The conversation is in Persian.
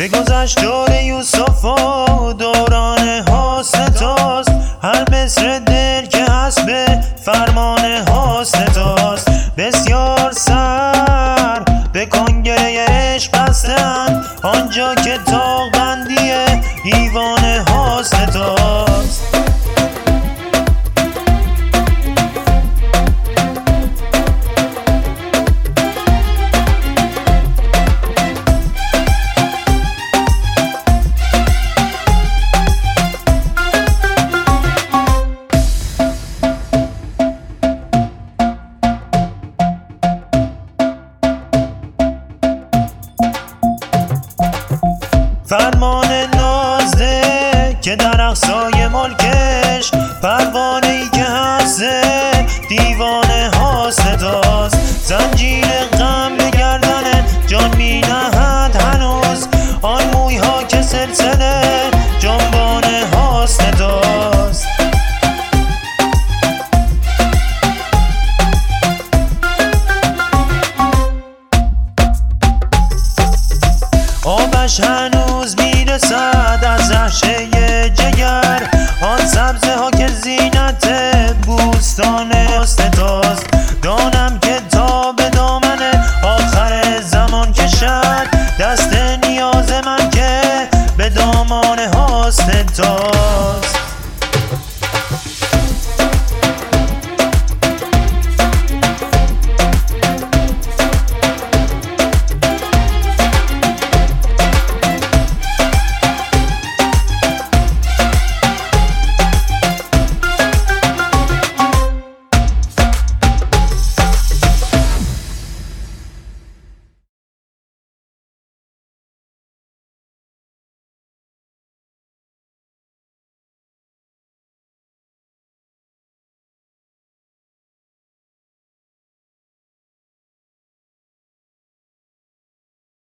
آتش دور یوسف و دوران حسن توست هر مصر دل که حسب فرمان حسن توست بسیار سر به کنگره عشق بستند آنجا که تاق فرمان نازده که در اقصای ملکش پروانه ای که هست دیوان حاسد داست زنجیر غم به گردن جان می نهد هنوز. آن موی ها که سلسله جنبان حاسد داست آبش هنوز داستان حسن تاست دانم که تا به دامن آخر زمان کشد. دست نیاز من که به دامان حسن تاست